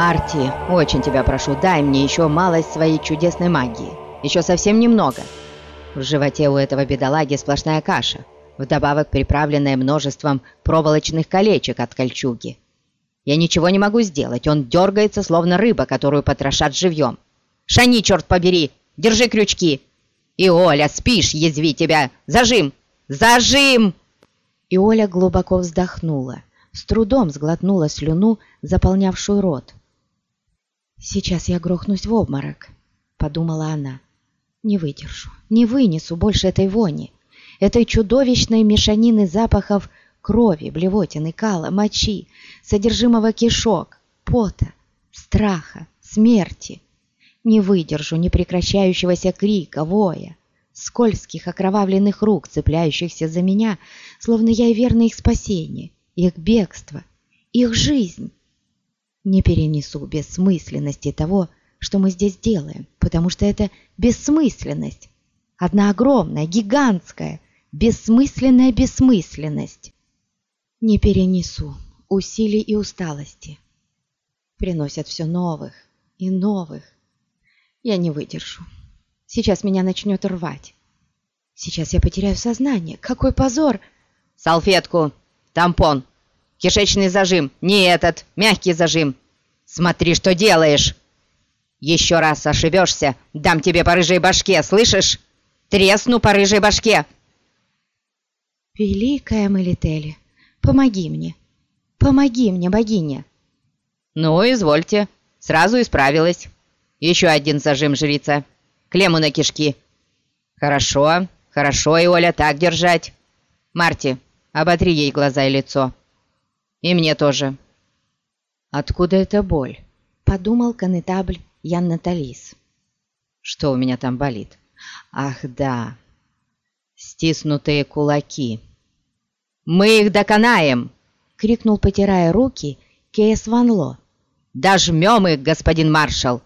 Марти, очень тебя прошу, дай мне еще малость своей чудесной магии. Еще совсем немного. В животе у этого бедолаги сплошная каша, вдобавок приправленная множеством проволочных колечек от кольчуги. Я ничего не могу сделать, он дергается, словно рыба, которую потрошат живьем. «Шани, черт побери! Держи крючки!» «И Оля, спишь, язви тебя! Зажим! Зажим!» И Оля глубоко вздохнула, с трудом сглотнула слюну, заполнявшую рот. «Сейчас я грохнусь в обморок», — подумала она. «Не выдержу, не вынесу больше этой вони, этой чудовищной мешанины запахов крови, блевотины, кала, мочи, содержимого кишок, пота, страха, смерти. Не выдержу непрекращающегося крика, воя, скользких окровавленных рук, цепляющихся за меня, словно я и верно их спасение, их бегство, их жизнь. Не перенесу бессмысленности того, что мы здесь делаем, потому что это бессмысленность, одна огромная, гигантская, бессмысленная бессмысленность. Не перенесу усилий и усталости. Приносят все новых и новых. Я не выдержу. Сейчас меня начнет рвать. Сейчас я потеряю сознание. Какой позор! Салфетку, тампон, кишечный зажим, не этот, мягкий зажим. Смотри, что делаешь! Еще раз ошибешься, дам тебе по рыжей башке, слышишь? Тресну по рыжей башке!» «Великая Мелители, помоги мне! Помоги мне, богиня!» «Ну, извольте, сразу исправилась. Еще один зажим, жрица. Клемму на кишки». «Хорошо, хорошо, и Оля, так держать. Марти, оботри ей глаза и лицо. И мне тоже». «Откуда эта боль?» — подумал конетабль Ян Наталис. «Что у меня там болит?» «Ах, да, стиснутые кулаки». «Мы их доконаем!» — крикнул, потирая руки, Кейс Ван Ло. «Дожмем их, господин маршал!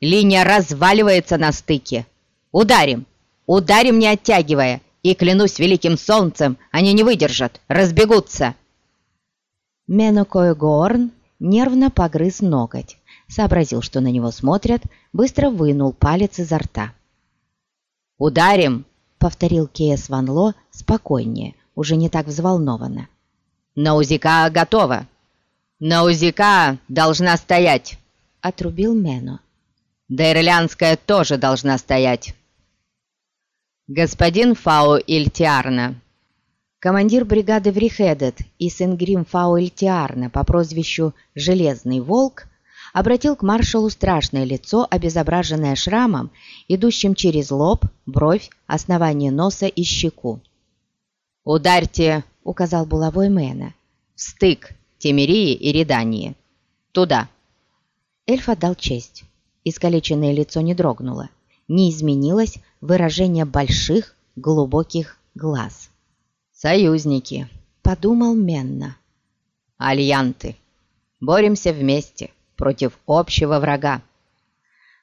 Линия разваливается на стыке! Ударим! Ударим, не оттягивая! И, клянусь великим солнцем, они не выдержат, разбегутся!» Менокой Горн нервно погрыз ноготь, сообразил, что на него смотрят, быстро вынул палец изо рта. «Ударим!» — повторил Кейс Ван Ло спокойнее, уже не так взволнованно. «Наузика готова! Наузика должна стоять!» — отрубил Мено. «Дейрлянская тоже должна стоять!» «Господин Фау Ильтиарна!» Командир бригады Врихедет и Сенгрим Фау Ильтиарна по прозвищу «Железный волк» обратил к маршалу страшное лицо, обезображенное шрамом, идущим через лоб, бровь, основание носа и щеку. «Ударьте!» — указал булавой Мэна. «В стык Темерии и Редании. Туда!» Эльф отдал честь. Искалеченное лицо не дрогнуло. Не изменилось выражение больших, глубоких глаз. «Союзники!» — подумал Менна. «Альянты! Боремся вместе!» против общего врага.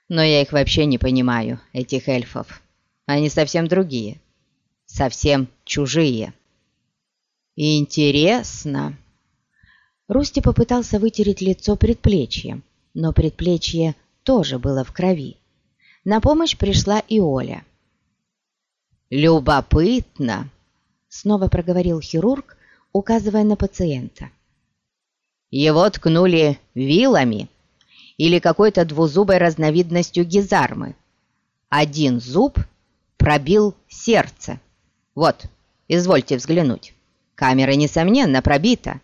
Но я их вообще не понимаю, этих эльфов. Они совсем другие, совсем чужие. Интересно. Русти попытался вытереть лицо предплечьем, но предплечье тоже было в крови. На помощь пришла и Оля. «Любопытно!» — снова проговорил хирург, указывая на пациента. Его ткнули вилами или какой-то двузубой разновидностью гизармы. Один зуб пробил сердце. Вот, извольте взглянуть. Камера, несомненно, пробита.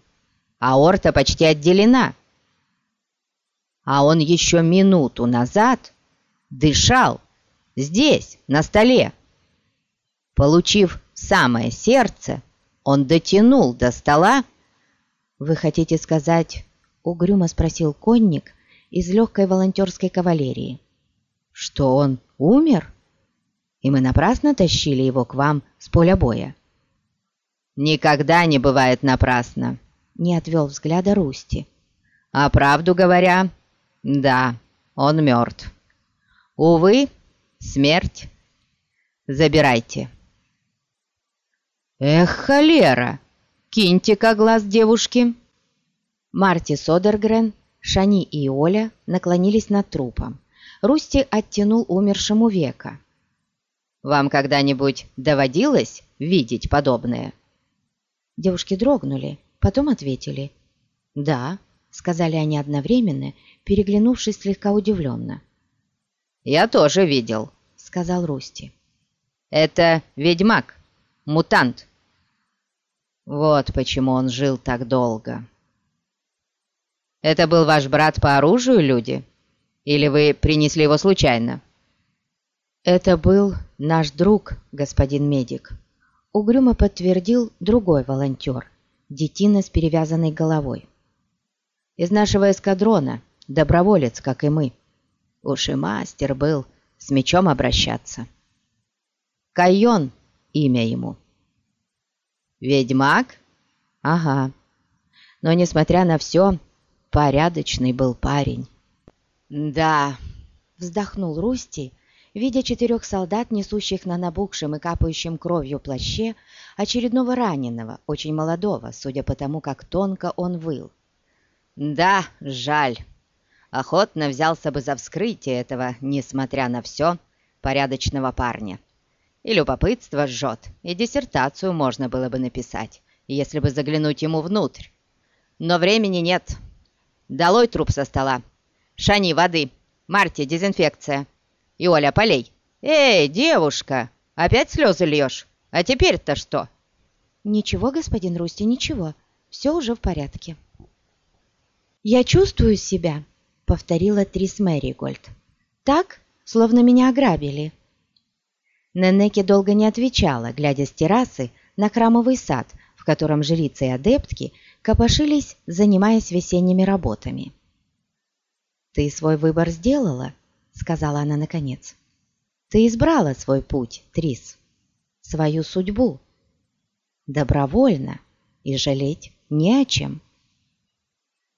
Аорта почти отделена. А он еще минуту назад дышал здесь, на столе. Получив самое сердце, он дотянул до стола «Вы хотите сказать...» — угрюмо спросил конник из легкой волонтерской кавалерии. «Что он умер? И мы напрасно тащили его к вам с поля боя?» «Никогда не бывает напрасно», — не отвел взгляда Русти. «А правду говоря, да, он мертв. Увы, смерть. Забирайте». «Эх, холера!» Киньте-ка глаз девушки!» Марти Содергрен Шани и Оля наклонились над трупом. Русти оттянул умершему века. «Вам когда-нибудь доводилось видеть подобное?» Девушки дрогнули, потом ответили. «Да», — сказали они одновременно, переглянувшись слегка удивленно. «Я тоже видел», — сказал Русти. «Это ведьмак, мутант». Вот почему он жил так долго. «Это был ваш брат по оружию, люди? Или вы принесли его случайно?» «Это был наш друг, господин медик», — угрюмо подтвердил другой волонтер, детина с перевязанной головой. «Из нашего эскадрона, доброволец, как и мы. Уж и мастер был с мечом обращаться. Кайон — имя ему». «Ведьмак?» «Ага. Но, несмотря на все, порядочный был парень». «Да», — вздохнул Русти, видя четырех солдат, несущих на набухшем и капающем кровью плаще очередного раненого, очень молодого, судя по тому, как тонко он выл. «Да, жаль. Охотно взялся бы за вскрытие этого, несмотря на все, порядочного парня. И любопытство жжет, и диссертацию можно было бы написать, если бы заглянуть ему внутрь. Но времени нет. Долой труп со стола. Шани, воды. Марти, дезинфекция. И Оля, полей. Эй, девушка, опять слезы льешь? А теперь-то что? Ничего, господин Русти, ничего. Все уже в порядке. Я чувствую себя, повторила Трис Мэригольд. Так, словно меня ограбили. Ненеки долго не отвечала, глядя с террасы на храмовый сад, в котором жрицы и адептки копошились, занимаясь весенними работами. «Ты свой выбор сделала?» — сказала она наконец. «Ты избрала свой путь, Трис, свою судьбу. Добровольно и жалеть не о чем».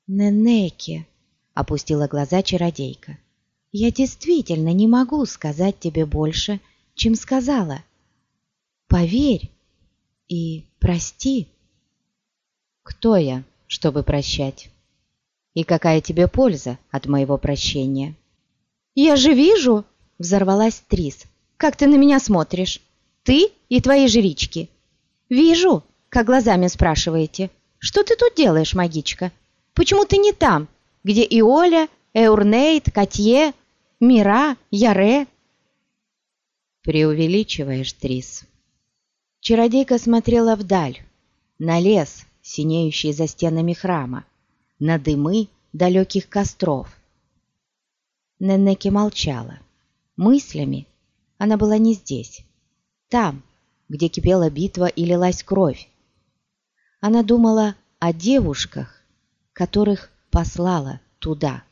«Ненеки», — опустила глаза чародейка, — «я действительно не могу сказать тебе больше, чем сказала. Поверь и прости». «Кто я, чтобы прощать?» И какая тебе польза от моего прощения?» «Я же вижу!» — взорвалась Трис. «Как ты на меня смотришь? Ты и твои жрички!» «Вижу!» — как глазами спрашиваете. «Что ты тут делаешь, магичка? Почему ты не там, где и Оля, Эурнейт, Катье, Мира, Яре?» «Преувеличиваешь, Трис». Чародейка смотрела вдаль, на лес, синеющий за стенами храма на дымы далеких костров. Ненеки молчала. Мыслями она была не здесь, там, где кипела битва и лилась кровь. Она думала о девушках, которых послала туда.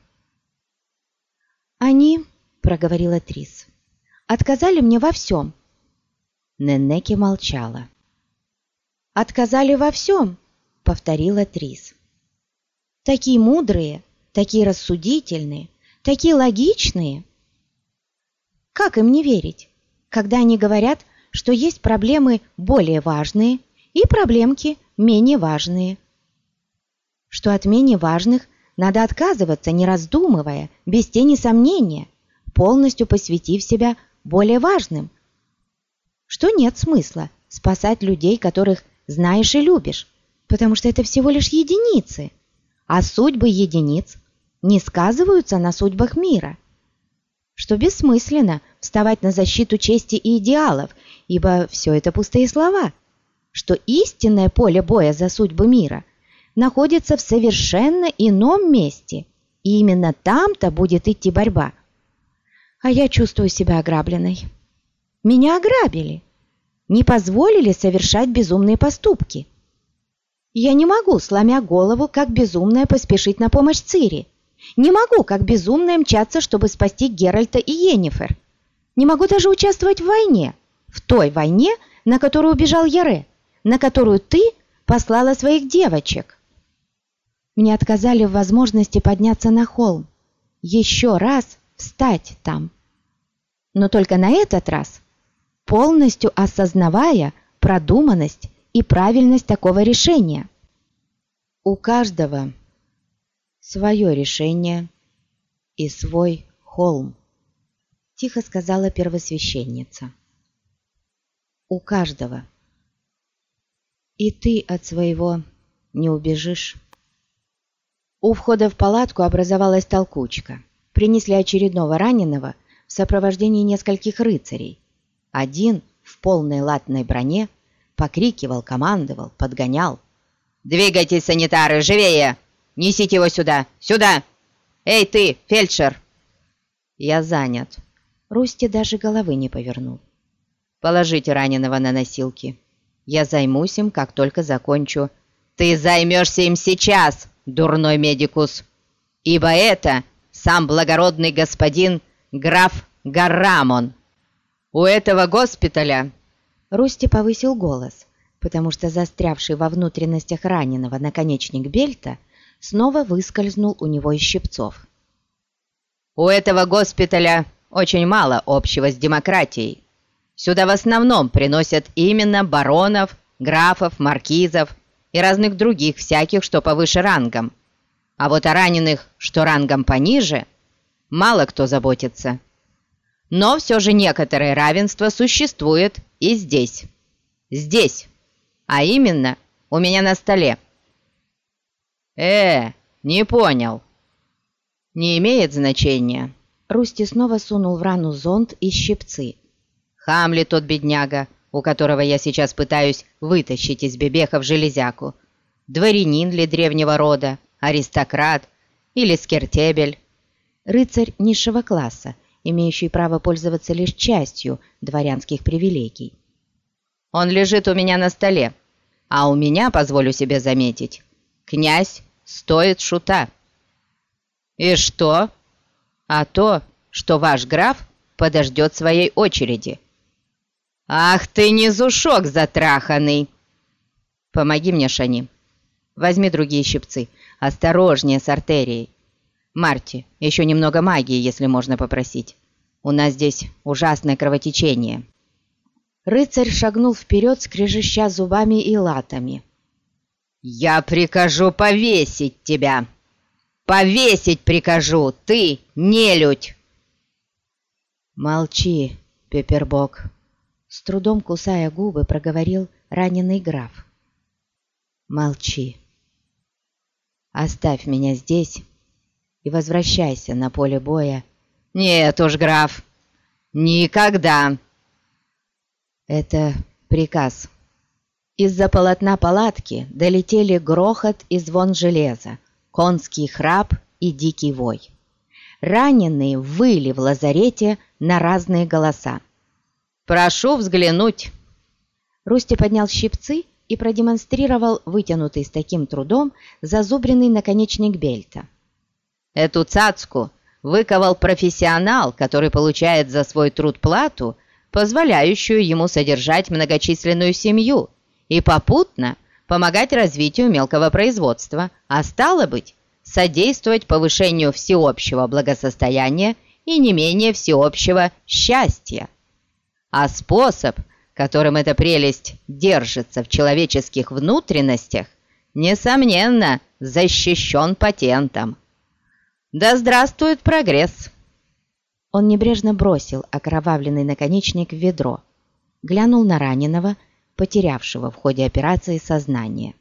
«Они, — проговорила Трис, — отказали мне во всем». Ненеки молчала. «Отказали во всем», — повторила Трис такие мудрые, такие рассудительные, такие логичные. Как им не верить, когда они говорят, что есть проблемы более важные и проблемки менее важные? Что от менее важных надо отказываться, не раздумывая, без тени сомнения, полностью посвятив себя более важным. Что нет смысла спасать людей, которых знаешь и любишь, потому что это всего лишь единицы – а судьбы единиц не сказываются на судьбах мира. Что бессмысленно вставать на защиту чести и идеалов, ибо все это пустые слова. Что истинное поле боя за судьбы мира находится в совершенно ином месте, и именно там-то будет идти борьба. А я чувствую себя ограбленной. Меня ограбили, не позволили совершать безумные поступки – я не могу, сломя голову, как безумная поспешить на помощь Цири. Не могу, как безумная мчаться, чтобы спасти Геральта и Йеннифер. Не могу даже участвовать в войне. В той войне, на которую убежал Яре, на которую ты послала своих девочек. Мне отказали в возможности подняться на холм. Еще раз встать там. Но только на этот раз, полностью осознавая продуманность и правильность такого решения. У каждого свое решение и свой холм», — тихо сказала первосвященница. «У каждого. И ты от своего не убежишь». У входа в палатку образовалась толкучка. Принесли очередного раненого в сопровождении нескольких рыцарей. Один в полной латной броне покрикивал, командовал, подгонял. «Двигайтесь, санитары, живее! Несите его сюда! Сюда! Эй, ты, фельдшер!» «Я занят». Русти даже головы не повернул. «Положите раненого на носилки. Я займусь им, как только закончу». «Ты займешься им сейчас, дурной медикус, ибо это сам благородный господин граф Гаррамон. У этого госпиталя...» Русти повысил голос, потому что застрявший во внутренностях раненого наконечник бельта снова выскользнул у него из щипцов. «У этого госпиталя очень мало общего с демократией. Сюда в основном приносят именно баронов, графов, маркизов и разных других всяких, что повыше рангом. А вот о раненых, что рангом пониже, мало кто заботится. Но все же некоторое равенство существует и здесь. Здесь. А именно, у меня на столе. «Э, не понял». «Не имеет значения». Русти снова сунул в рану зонт и щипцы. «Хамли тот бедняга, у которого я сейчас пытаюсь вытащить из бебехов железяку. Дворянин ли древнего рода, аристократ или скертебель?» Рыцарь низшего класса, имеющий право пользоваться лишь частью дворянских привилегий. «Он лежит у меня на столе, а у меня, позволю себе заметить, князь стоит шута». «И что?» «А то, что ваш граф подождет своей очереди». «Ах ты, низушок затраханный!» «Помоги мне, Шани. Возьми другие щипцы. Осторожнее с артерией. Марти, еще немного магии, если можно попросить. У нас здесь ужасное кровотечение». Рыцарь шагнул вперед, скрежеща зубами и латами. «Я прикажу повесить тебя! Повесить прикажу! Ты нелюдь!» «Молчи, Пепербок!» С трудом кусая губы, проговорил раненый граф. «Молчи. Оставь меня здесь и возвращайся на поле боя». «Нет уж, граф, никогда!» «Это приказ». Из-за полотна палатки долетели грохот и звон железа, конский храп и дикий вой. Раненые выли в лазарете на разные голоса. «Прошу взглянуть!» Русти поднял щипцы и продемонстрировал вытянутый с таким трудом зазубренный наконечник бельта. «Эту цацку выковал профессионал, который получает за свой труд плату, позволяющую ему содержать многочисленную семью и попутно помогать развитию мелкого производства, а стало быть, содействовать повышению всеобщего благосостояния и не менее всеобщего счастья а способ, которым эта прелесть держится в человеческих внутренностях, несомненно, защищен патентом. Да здравствует прогресс! Он небрежно бросил окровавленный наконечник в ведро, глянул на раненого, потерявшего в ходе операции сознание.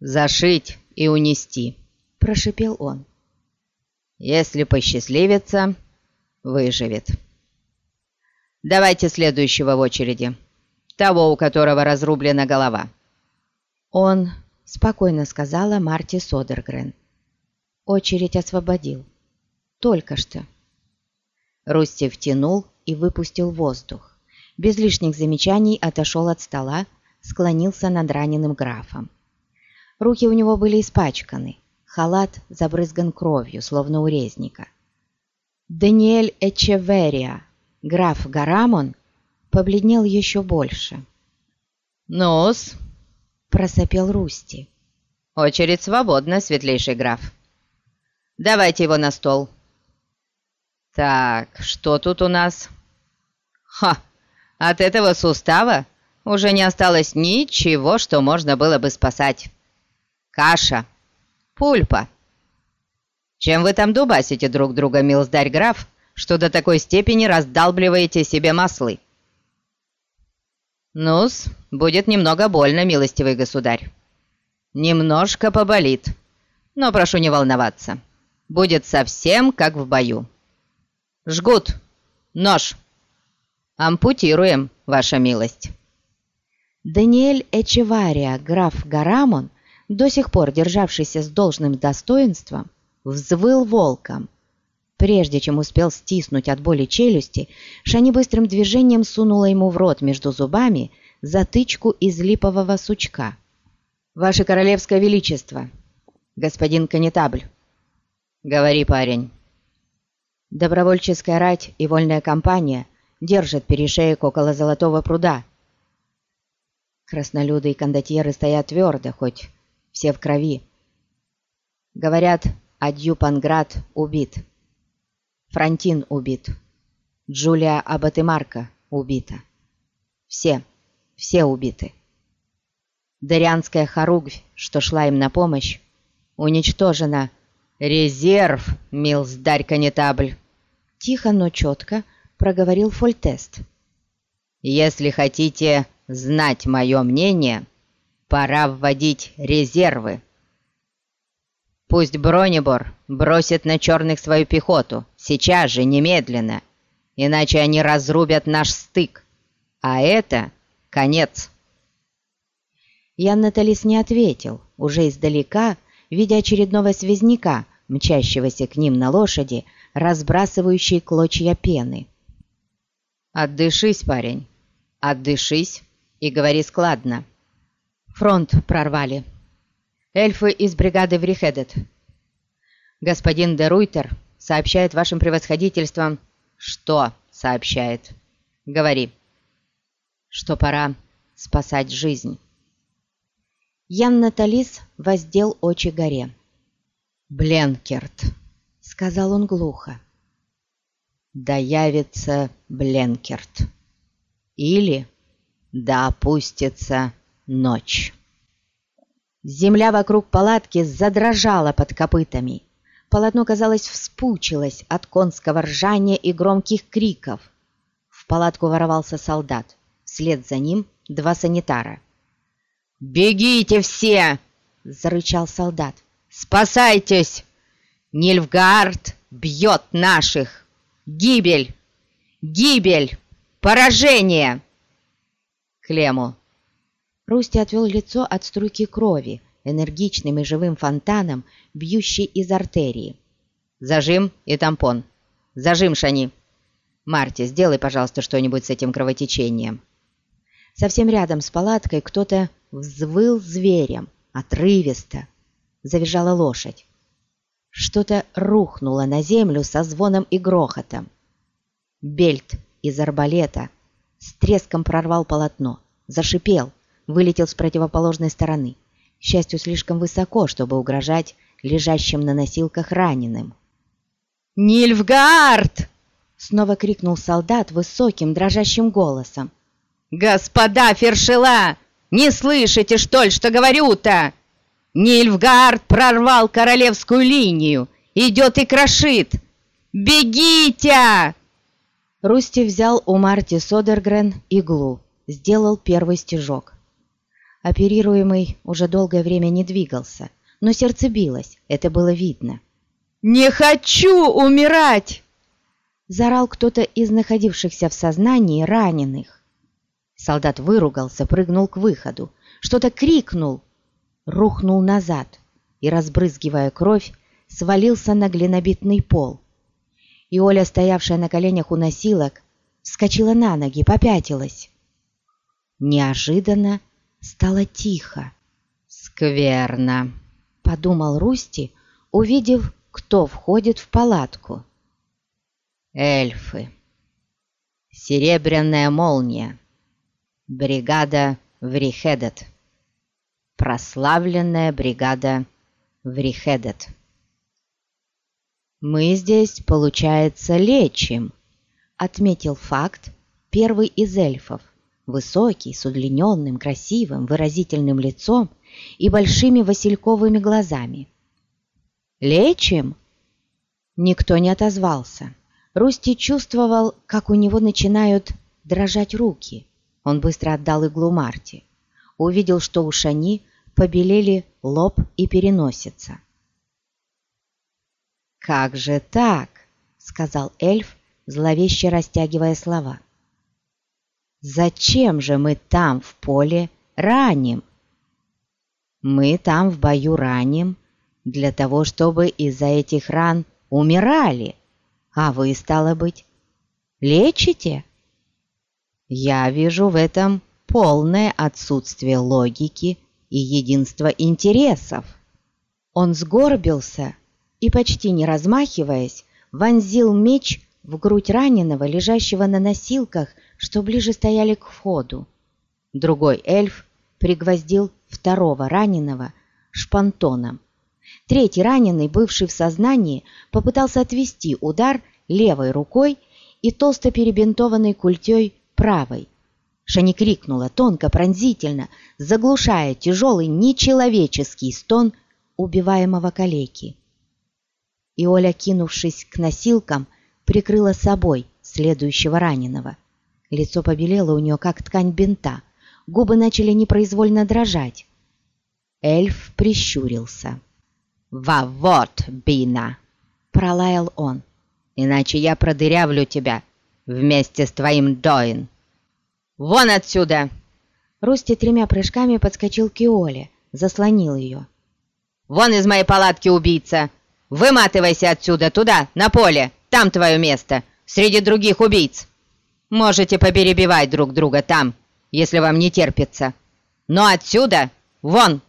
«Зашить и унести», – прошипел он. «Если посчастливится, выживет». Давайте следующего в очереди. Того, у которого разрублена голова». «Он», — спокойно сказала Марти Содергрен. «Очередь освободил. Только что». Русти втянул и выпустил воздух. Без лишних замечаний отошел от стола, склонился над раненым графом. Руки у него были испачканы, халат забрызган кровью, словно у резника. «Даниэль Эчеверия», граф Гарамон побледнел еще больше. «Ну-с», — просопел Русти. «Очередь свободна, светлейший граф. Давайте его на стол». «Так, что тут у нас?» «Ха! От этого сустава уже не осталось ничего, что можно было бы спасать. Каша, пульпа. Чем вы там дубасите друг друга, милздарь граф, что до такой степени раздалбливаете себе маслы?» «Ну-с, будет немного больно, милостивый государь. Немножко поболит, но прошу не волноваться. Будет совсем как в бою. Жгут! Нож! Ампутируем, ваша милость!» Даниэль Эчевария, граф Гарамон, до сих пор державшийся с должным достоинством, взвыл волком. Прежде чем успел стиснуть от боли челюсти, Шани быстрым движением сунула ему в рот между зубами затычку из липового сучка. «Ваше Королевское Величество, господин Канетабль!» «Говори, парень!» Добровольческая рать и вольная компания держат перешеек около Золотого пруда. Краснолюды и кондотьеры стоят твердо, хоть все в крови. Говорят, Адью Панград убит. Франтин убит. Джулия Абатемарка убита. Все, все убиты. Дарианская хоругвь, что шла им на помощь, уничтожена. «Резерв, милздарь конетабль!» Тихо, но четко проговорил Фольтест. «Если хотите знать мое мнение, пора вводить резервы». Пусть Бронебор бросит на черных свою пехоту, сейчас же, немедленно, иначе они разрубят наш стык, а это конец. Ян Наталис не ответил, уже издалека, видя очередного связняка, мчащегося к ним на лошади, разбрасывающей клочья пены. «Отдышись, парень, отдышись и говори складно. Фронт прорвали». Эльфы из бригады Врихедет. Господин де Руйтер сообщает вашим превосходительствам... Что сообщает? Говори. Что пора спасать жизнь. Ян Наталис воздел очи горе. «Бленкерт», — сказал он глухо. «Да явится Бленкерт. Или да опустится ночь». Земля вокруг палатки задрожала под копытами. Полотно, казалось, вспучилось от конского ржания и громких криков. В палатку ворвался солдат. Вслед за ним два санитара. «Бегите все!» — зарычал солдат. «Спасайтесь! Нильфгард бьет наших! Гибель! Гибель! Поражение!» Клему Русти отвел лицо от струйки крови, энергичным и живым фонтаном, бьющей из артерии. «Зажим и тампон. Зажим, Шани. Марти, сделай, пожалуйста, что-нибудь с этим кровотечением». Совсем рядом с палаткой кто-то взвыл зверем, отрывисто. Завизжала лошадь. Что-то рухнуло на землю со звоном и грохотом. Бельт из арбалета с треском прорвал полотно, зашипел, вылетел с противоположной стороны, к счастью, слишком высоко, чтобы угрожать лежащим на носилках раненым. «Нильфгард!» — снова крикнул солдат высоким дрожащим голосом. «Господа Фершила! Не слышите, что ли, что говорю-то? Нильфгард прорвал королевскую линию! Идет и крошит! Бегите!» Русти взял у Марти Содергрен иглу, сделал первый стежок. Оперируемый уже долгое время не двигался, но сердце билось, это было видно. «Не хочу умирать!» Зарал кто-то из находившихся в сознании раненых. Солдат выругался, прыгнул к выходу, что-то крикнул, рухнул назад и, разбрызгивая кровь, свалился на глинобитный пол. И Оля, стоявшая на коленях у носилок, вскочила на ноги, попятилась. Неожиданно стало тихо. «Скверно», — подумал Русти, увидев, кто входит в палатку. «Эльфы. Серебряная молния. Бригада Врихедет. Прославленная бригада Врихедет. «Мы здесь, получается, лечим», — отметил факт первый из эльфов, Высокий, с удлиненным, красивым, выразительным лицом и большими васильковыми глазами. «Лечим?» Никто не отозвался. Русти чувствовал, как у него начинают дрожать руки. Он быстро отдал иглу Марти. Увидел, что у Шани побелели лоб и переносица. «Как же так?» — сказал эльф, зловеще растягивая слова. «Зачем же мы там, в поле, раним?» «Мы там в бою раним для того, чтобы из-за этих ран умирали, а вы, стало быть, лечите?» Я вижу в этом полное отсутствие логики и единства интересов. Он сгорбился и, почти не размахиваясь, вонзил меч в грудь раненого, лежащего на носилках, что ближе стояли к входу. Другой эльф пригвоздил второго раненого шпантоном. Третий раненый, бывший в сознании, попытался отвести удар левой рукой и толсто перебинтованной культей правой. Шани крикнула тонко, пронзительно, заглушая тяжелый нечеловеческий стон убиваемого калеки. И Оля, кинувшись к носилкам, прикрыла собой следующего раненого. Лицо побелело у нее, как ткань бинта, губы начали непроизвольно дрожать. Эльф прищурился. «Ва вот, Бина!» — пролаял он. «Иначе я продырявлю тебя вместе с твоим Доин. Вон отсюда!» Русти тремя прыжками подскочил к Иоле, заслонил ее. «Вон из моей палатки убийца! Выматывайся отсюда, туда, на поле! Там твое место, среди других убийц! Можете поперебивать друг друга там, если вам не терпится. Но отсюда, вон!»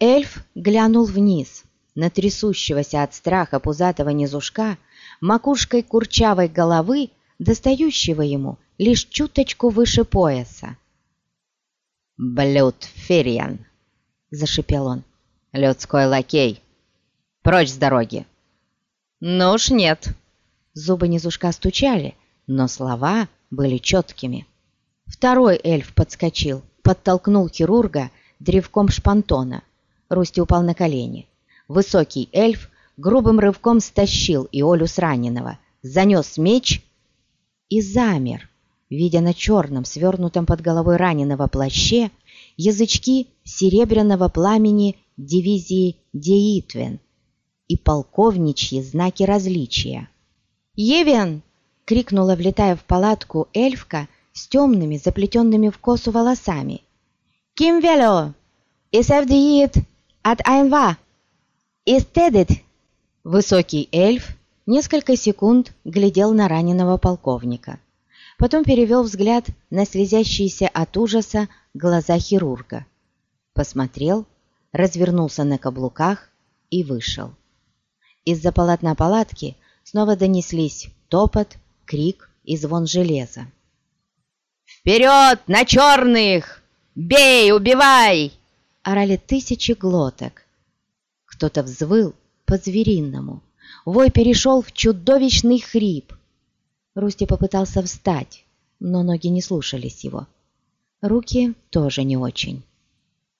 Эльф глянул вниз, на трясущегося от страха пузатого низушка, макушкой курчавой головы достающего ему лишь чуточку выше пояса. «Блюд Фериан!» — зашипел он. «Людской лакей! Прочь с дороги!» «Ну уж нет!» Зубы низушка стучали, но слова были четкими. Второй эльф подскочил, подтолкнул хирурга древком шпантона. Русти упал на колени. Высокий эльф грубым рывком стащил Иолю с раненого, занес меч и замер, видя на черном, свернутом под головой раненого плаще язычки серебряного пламени дивизии Деитвен и полковничьи знаки различия. «Евен!» — крикнула, влетая в палатку эльфка с темными, заплетенными в косу волосами. «Ким вело! Исевдиит от Айнва! Истедит!» Высокий эльф несколько секунд глядел на раненого полковника. Потом перевел взгляд на слезящиеся от ужаса глаза хирурга. Посмотрел, развернулся на каблуках и вышел. Из-за полотна палатки снова донеслись топот, крик и звон железа. «Вперед, на черных! Бей, убивай!» Орали тысячи глоток. Кто-то взвыл по-звериному, Вой перешел в чудовищный хрип. Русти попытался встать, но ноги не слушались его. Руки тоже не очень.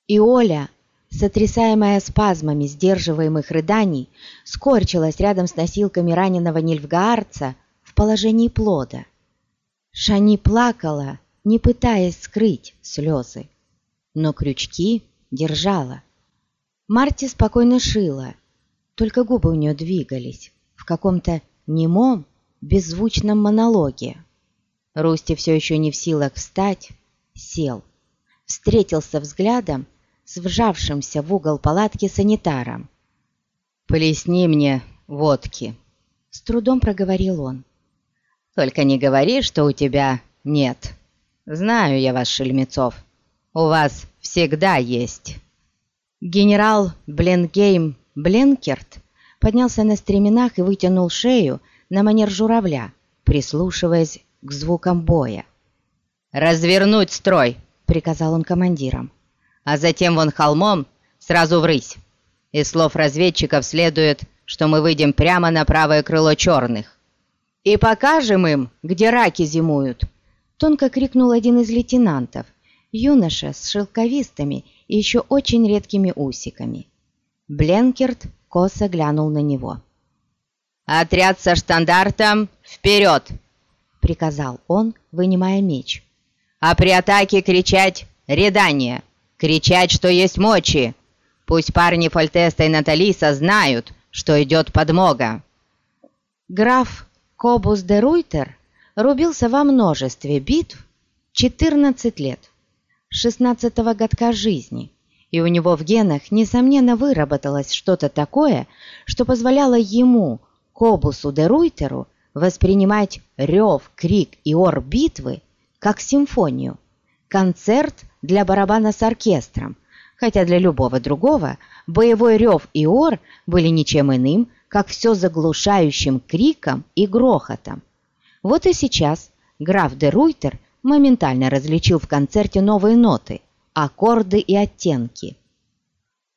И Оля, сотрясаемая спазмами сдерживаемых рыданий, скорчилась рядом с носилками раненого нильфгаарца положении плода. Шани плакала, не пытаясь скрыть слезы, но крючки держала. Марти спокойно шила, только губы у нее двигались в каком-то немом, беззвучном монологе. Русти все еще не в силах встать, сел, встретился взглядом с вжавшимся в угол палатки санитаром. «Плесни мне водки», — с трудом проговорил он. «Только не говори, что у тебя нет. Знаю я вас, шельмецов. У вас всегда есть». Генерал Бленгейм Бленкерт поднялся на стременах и вытянул шею на манер журавля, прислушиваясь к звукам боя. «Развернуть строй!» — приказал он командирам. «А затем вон холмом сразу врысь. Из слов разведчиков следует, что мы выйдем прямо на правое крыло черных. И покажем им, где раки зимуют!» Тонко крикнул один из лейтенантов, юноша с шелковистыми и еще очень редкими усиками. Бленкерт косо глянул на него. «Отряд со штандартом вперед!» — приказал он, вынимая меч. «А при атаке кричать «Редание!» Кричать, что есть мочи! Пусть парни Фольтеста и Наталиса знают, что идет подмога!» Граф Кобус де Руйтер рубился во множестве битв 14 лет, 16-го годка жизни, и у него в генах, несомненно, выработалось что-то такое, что позволяло ему, Кобусу де Руйтеру, воспринимать рев, крик и ор битвы как симфонию, концерт для барабана с оркестром, хотя для любого другого боевой рев и ор были ничем иным, как все заглушающим криком и грохотом. Вот и сейчас граф де Руйтер моментально различил в концерте новые ноты, аккорды и оттенки.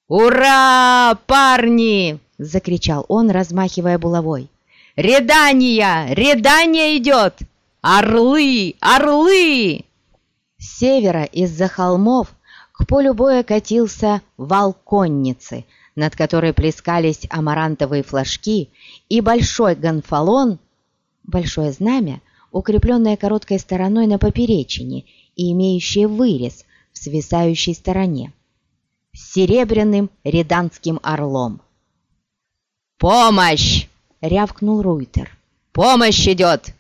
«Ура, парни!» — закричал он, размахивая булавой. «Редание! Редание идет! Орлы! Орлы!» С севера из-за холмов к полю боя катился вал конницы, над которой плескались амарантовые флажки, и большой гонфалон, большое знамя, укрепленное короткой стороной на поперечине и имеющее вырез в свисающей стороне, с серебряным реданским орлом. «Помощь!» — рявкнул Руйтер. «Помощь идет!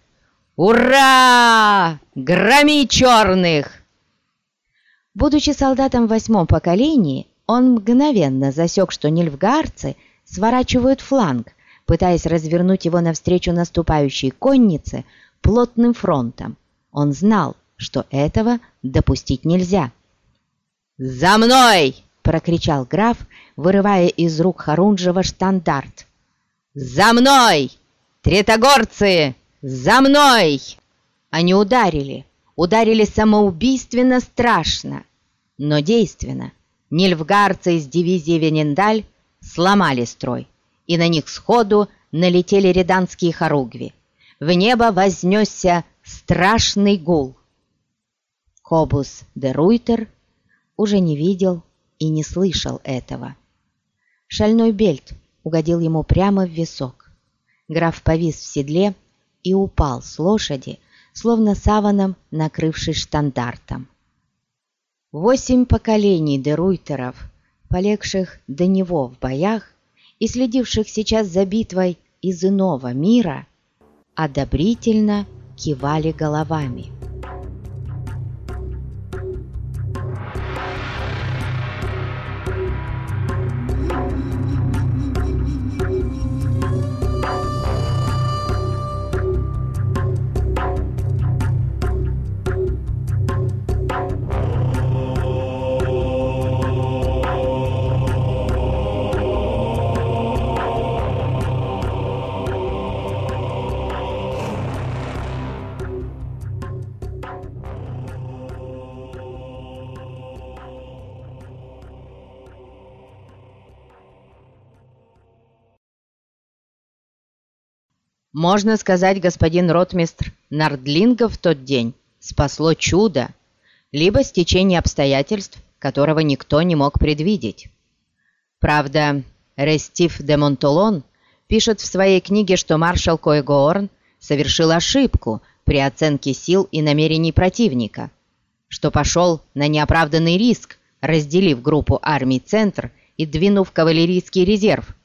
Ура! Громи черных!» Будучи солдатом в восьмом поколении, он мгновенно засек, что нильфгаарцы сворачивают фланг, пытаясь развернуть его навстречу наступающей коннице плотным фронтом. Он знал, что этого допустить нельзя. «За мной!» — прокричал граф, вырывая из рук Харунжева штандарт. «За мной! Третогорцы! За мной!» Они ударили, ударили самоубийственно страшно, но действенно. Нильфгарцы из дивизии Венендаль сломали строй, и на них сходу налетели реданские хоругви. В небо вознесся страшный гул. Кобус де Руйтер уже не видел и не слышал этого. Шальной бельт угодил ему прямо в висок. Граф повис в седле и упал с лошади, словно саваном накрывшись штандартом. Восемь поколений Деруйтеров, полегших до него в боях и следивших сейчас за битвой из иного мира, одобрительно кивали головами. Можно сказать, господин ротмистр, Нардлинга в тот день спасло чудо, либо стечение обстоятельств, которого никто не мог предвидеть. Правда, Рестив де Монтолон пишет в своей книге, что маршал Койгоорн совершил ошибку при оценке сил и намерений противника, что пошел на неоправданный риск, разделив группу армий «Центр» и двинув кавалерийский резерв,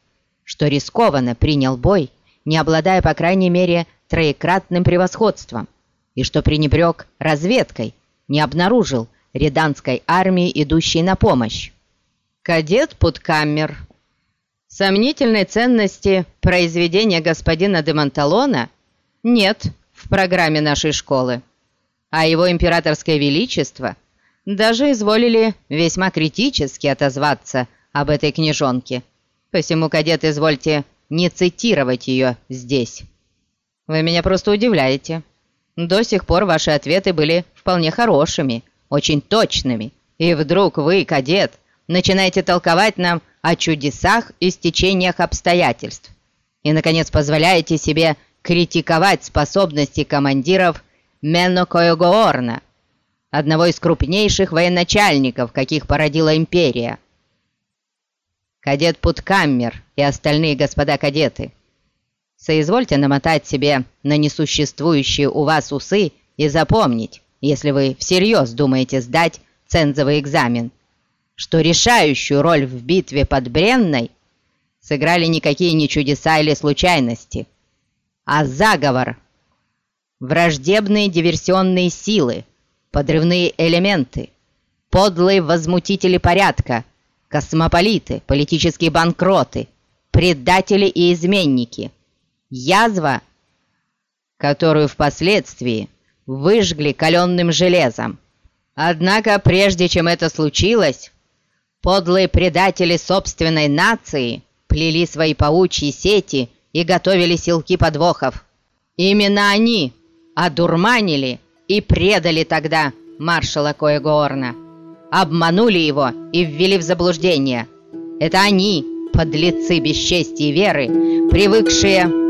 что рискованно принял бой не обладая, по крайней мере, троекратным превосходством, и что пренебрег разведкой, не обнаружил реданской армии, идущей на помощь. Кадет Путкаммер. Сомнительной ценности произведения господина де Монталона нет в программе нашей школы, а его императорское величество даже изволили весьма критически отозваться об этой книжонке. Посему, кадет, извольте не цитировать ее здесь. Вы меня просто удивляете. До сих пор ваши ответы были вполне хорошими, очень точными. И вдруг вы, кадет, начинаете толковать нам о чудесах и стечениях обстоятельств. И, наконец, позволяете себе критиковать способности командиров Менно Коегоорна, одного из крупнейших военачальников, каких породила империя кадет Путкаммер и остальные господа кадеты. Соизвольте намотать себе на несуществующие у вас усы и запомнить, если вы всерьез думаете сдать цензовый экзамен, что решающую роль в битве под Бренной сыграли никакие не чудеса или случайности, а заговор, враждебные диверсионные силы, подрывные элементы, подлые возмутители порядка, космополиты, политические банкроты, предатели и изменники, язва, которую впоследствии выжгли каленным железом. Однако, прежде чем это случилось, подлые предатели собственной нации плели свои паучьи сети и готовили силки подвохов. Именно они одурманили и предали тогда маршала Коегоорна обманули его и ввели в заблуждение. Это они, подлецы без чести и веры, привыкшие...